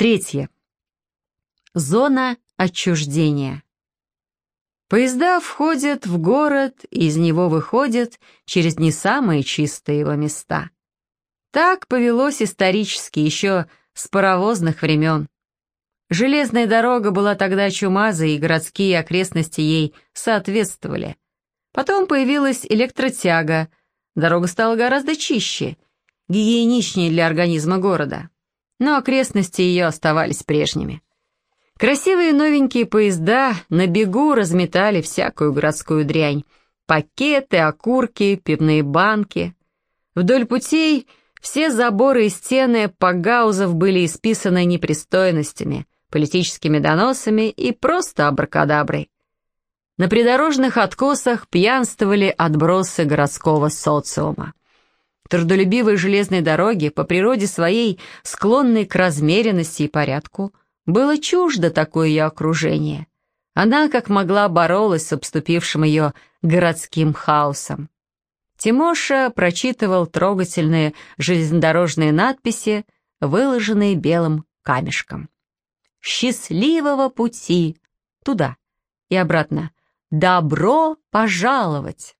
Третье. Зона отчуждения. Поезда входят в город и из него выходят через не самые чистые его места. Так повелось исторически еще с паровозных времен. Железная дорога была тогда чумазой, и городские окрестности ей соответствовали. Потом появилась электротяга, дорога стала гораздо чище, гигиеничнее для организма города. Но окрестности ее оставались прежними. Красивые новенькие поезда на бегу разметали всякую городскую дрянь. Пакеты, окурки, пивные банки. Вдоль путей все заборы и стены погаузов были исписаны непристойностями, политическими доносами и просто абракадаброй. На придорожных откосах пьянствовали отбросы городского социума. Трудолюбивой железной дороги, по природе своей склонной к размеренности и порядку, было чуждо такое ее окружение. Она, как могла, боролась с обступившим ее городским хаосом. Тимоша прочитывал трогательные железнодорожные надписи, выложенные белым камешком. «Счастливого пути!» Туда и обратно. «Добро пожаловать!»